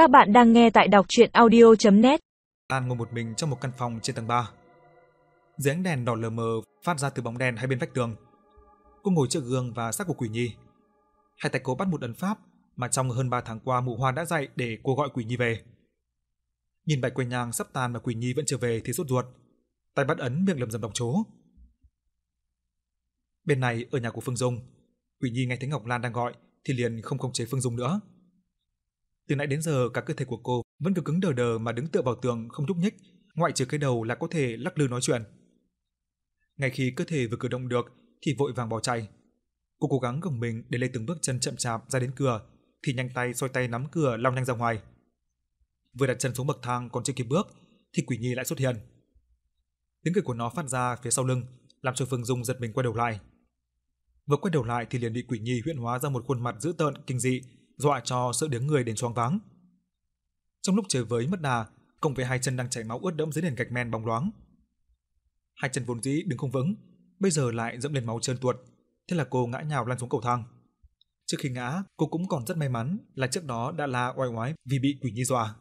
Các bạn đang nghe tại đọc chuyện audio.net An ngồi một mình trong một căn phòng trên tầng 3. Dưới ánh đèn đỏ lờ mờ phát ra từ bóng đèn hai bên vách tường. Cô ngồi trước gương và sắc của Quỷ Nhi. Hai tay cô bắt một ấn pháp mà trong hơn 3 tháng qua mụ hoa đã dạy để cô gọi Quỷ Nhi về. Nhìn bạch quê nhang sắp tàn mà Quỷ Nhi vẫn chưa về thì sốt ruột. Tay bắt ấn miệng lầm rầm đọc chố. Bên này ở nhà của Phương Dung, Quỷ Nhi nghe thấy Ngọc Lan đang gọi thì liền không khống chế Phương Dung nữa. Từ nãy đến giờ cả cơ thể của cô vẫn cứ cứng đờ đờ mà đứng tựa vào tường không nhúc nhích, ngoại trừ cái đầu là có thể lắc lư nói chuyện. Ngay khi cơ thể vừa cử động được thì vội vàng bỏ chạy. Cô cố gắng gồng mình để lấy từng bước chân chậm chạp ra đến cửa, thì nhanh tay xoay tay nắm cửa lao nhanh ra ngoài. Vừa đặt chân xuống bậc thang còn chưa kịp bước thì Quỷ Nhi lại xuất hiện. Tiếng cười của nó phát ra phía sau lưng, làm cho Phương Dung giật mình quay đầu lại. Vừa quay đầu lại thì liền bị Quỷ Nhi huyễn hóa ra một khuôn mặt dữ tợn kinh dị, dọa cho sợ đến người đến choáng váng. Trong lúc trời với mất đà, cộng với hai chân đang chảy máu ướt đẫm dưới nền gạch men bóng loáng. Hai chân vốn dĩ đứng không vững, bây giờ lại dẫm lên máu trơn tuột, thế là cô ngã nhào lăn xuống cầu thang. Trước khi ngã, cô cũng còn rất may mắn là trước đó đã la oai oái vì bị quỷ nhi dọa.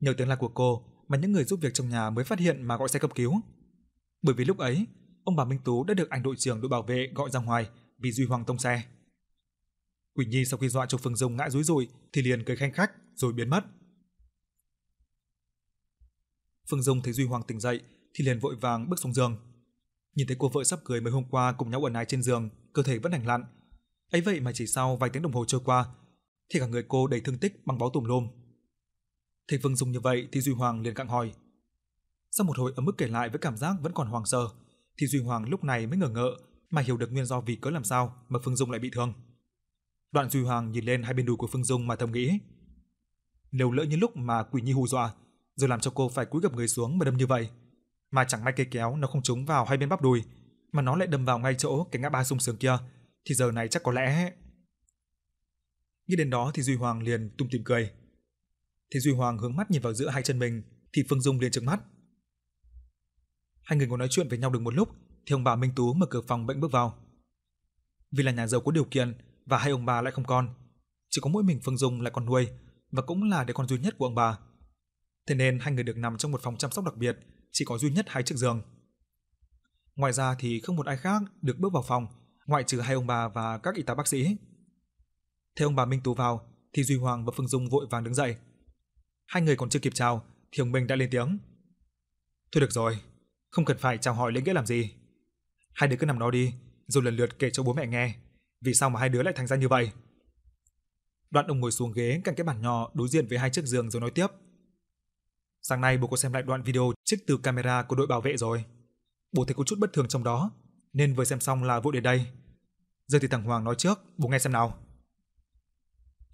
Nhờ tiếng la của cô mà những người giúp việc trong nhà mới phát hiện mà gọi xe cấp cứu. Bởi vì lúc ấy, ông bà Minh Tú đã được anh đội trưởng đội bảo vệ gọi ra ngoài vì Duy Hoàng tông xe. Quỷ Nhi sau khi dọa cho Phương Dung ngã rúi rụi thì liền cười khanh khách rồi biến mất. Phương Dung thấy Duy Hoàng tỉnh dậy thì liền vội vàng bước xuống giường. Nhìn thấy cô vợ sắp cưới mới hôm qua cùng nhau ẩn náy trên giường, cơ thể vẫn lành lặn. Ấy vậy mà chỉ sau vài tiếng đồng hồ trôi qua, thì cả người cô đầy thương tích bằng báo tùm lum. Thấy Phương Dung như vậy thì Duy Hoàng liền cặng hỏi. Sau một hồi ấm ức kể lại với cảm giác vẫn còn hoàng sợ, thì Duy Hoàng lúc này mới ngờ ngợ mà hiểu được nguyên do vì cớ làm sao mà Phương Dung lại bị thương. Đoạn Duy Hoàng nhìn lên hai bên đùi của Phương Dung mà thầm nghĩ. Nếu lỡ như lúc mà quỷ nhi hù dọa, rồi làm cho cô phải cúi gập người xuống mà đâm như vậy, mà chẳng may cây kéo nó không trúng vào hai bên bắp đùi, mà nó lại đâm vào ngay chỗ cái ngã ba sung sướng kia, thì giờ này chắc có lẽ Nghĩ đến đó thì Duy Hoàng liền tung tìm cười. Thì Duy Hoàng hướng mắt nhìn vào giữa hai chân mình, thì Phương Dung liền trừng mắt. Hai người ngồi nói chuyện với nhau được một lúc, thì ông bà Minh Tú mở cửa phòng bệnh bước vào. Vì là nhà giàu có điều kiện và hai ông bà lại không con, chỉ có mỗi mình Phương Dung là con nuôi và cũng là đứa con duy nhất của ông bà. Thế nên hai người được nằm trong một phòng chăm sóc đặc biệt, chỉ có duy nhất hai chiếc giường. Ngoài ra thì không một ai khác được bước vào phòng, ngoại trừ hai ông bà và các y tá bác sĩ. Thấy ông bà Minh Tú vào, thì Duy Hoàng và Phương Dung vội vàng đứng dậy. Hai người còn chưa kịp chào, thì ông Minh đã lên tiếng. Thôi được rồi, không cần phải chào hỏi lễ nghĩa làm gì. Hai đứa cứ nằm đó đi, rồi lần lượt kể cho bố mẹ nghe, vì sao mà hai đứa lại thành ra như vậy. Đoạn ông ngồi xuống ghế cạnh cái bàn nhỏ đối diện với hai chiếc giường rồi nói tiếp. Sáng nay bố có xem lại đoạn video trích từ camera của đội bảo vệ rồi. Bố thấy có chút bất thường trong đó, nên vừa xem xong là vội đến đây. Giờ thì thằng Hoàng nói trước, bố nghe xem nào.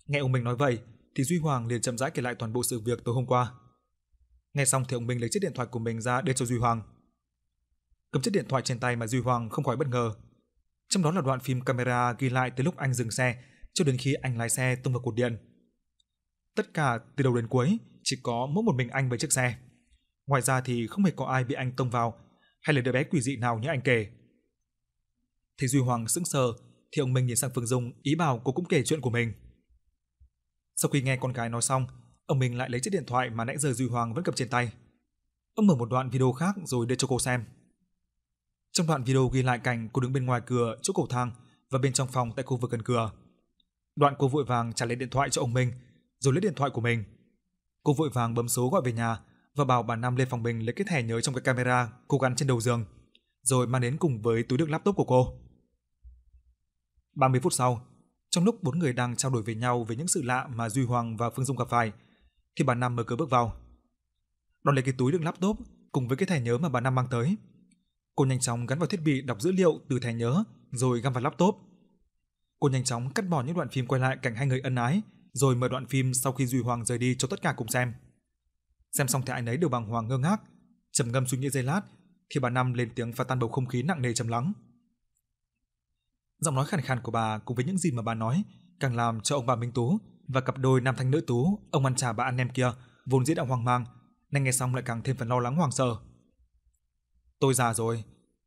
Nghe ông Minh nói vậy, thì Duy Hoàng liền chậm rãi kể lại toàn bộ sự việc tối hôm qua. Nghe xong thì ông Minh lấy chiếc điện thoại của mình ra đưa cho Duy Hoàng. Cầm chiếc điện thoại trên tay mà Duy Hoàng không khỏi bất ngờ. Trong đó là đoạn phim camera ghi lại từ lúc anh dừng xe cho đến khi anh lái xe tông vào cột điện. Tất cả từ đầu đến cuối chỉ có mỗi một mình anh với chiếc xe. Ngoài ra thì không hề có ai bị anh tông vào hay là đứa bé quỷ dị nào như anh kể. thì Duy Hoàng sững sờ thì ông Minh nhìn sang Phương Dung ý bảo cô cũng kể chuyện của mình. Sau khi nghe con gái nói xong, ông Minh lại lấy chiếc điện thoại mà nãy giờ Duy Hoàng vẫn cầm trên tay. Ông mở một đoạn video khác rồi đưa cho cô xem. Trong đoạn video ghi lại cảnh cô đứng bên ngoài cửa chỗ cầu thang và bên trong phòng tại khu vực gần cửa. Đoạn cô vội vàng trả lấy điện thoại cho ông Minh, rồi lấy điện thoại của mình. Cô vội vàng bấm số gọi về nhà và bảo bà Nam lên phòng mình lấy cái thẻ nhớ trong cái camera cô gắn trên đầu giường, rồi mang đến cùng với túi đựng laptop của cô. 30 phút sau, trong lúc bốn người đang trao đổi với nhau về những sự lạ mà Duy Hoàng và Phương Dung gặp phải, thì bà Nam mở cửa bước vào. Đón lấy cái túi đựng laptop cùng với cái thẻ nhớ mà bà Nam mang tới. Cô nhanh chóng gắn vào thiết bị đọc dữ liệu từ thẻ nhớ rồi găm vào laptop. Cô nhanh chóng cắt bỏ những đoạn phim quay lại cảnh hai người ân ái, rồi mở đoạn phim sau khi Duy Hoàng rời đi cho tất cả cùng xem. Xem xong thì ai nấy đều bàng hoàng ngơ ngác, trầm ngâm suy nghĩ giây lát, thì bà Năm lên tiếng phá tan bầu không khí nặng nề trầm lắng. Giọng nói khàn khàn của bà cùng với những gì mà bà nói càng làm cho ông bà Minh Tú và cặp đôi nam thanh nữ tú, ông ăn trà bà ăn nem kia vốn dĩ đã hoang mang, nay nghe xong lại càng thêm phần lo lắng hoang sợ. Tôi già rồi,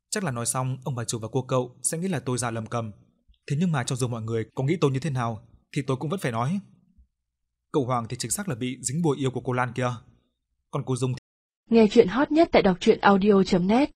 chắc là nói xong ông bà chủ và cô cậu sẽ nghĩ là tôi già lầm cầm. Thế nhưng mà cho dù mọi người có nghĩ tôi như thế nào thì tôi cũng vẫn phải nói. Cậu Hoàng thì chính xác là bị dính bùa yêu của cô Lan kia. Còn cô Dung thì... Nghe chuyện hot nhất tại đọc truyện audio.net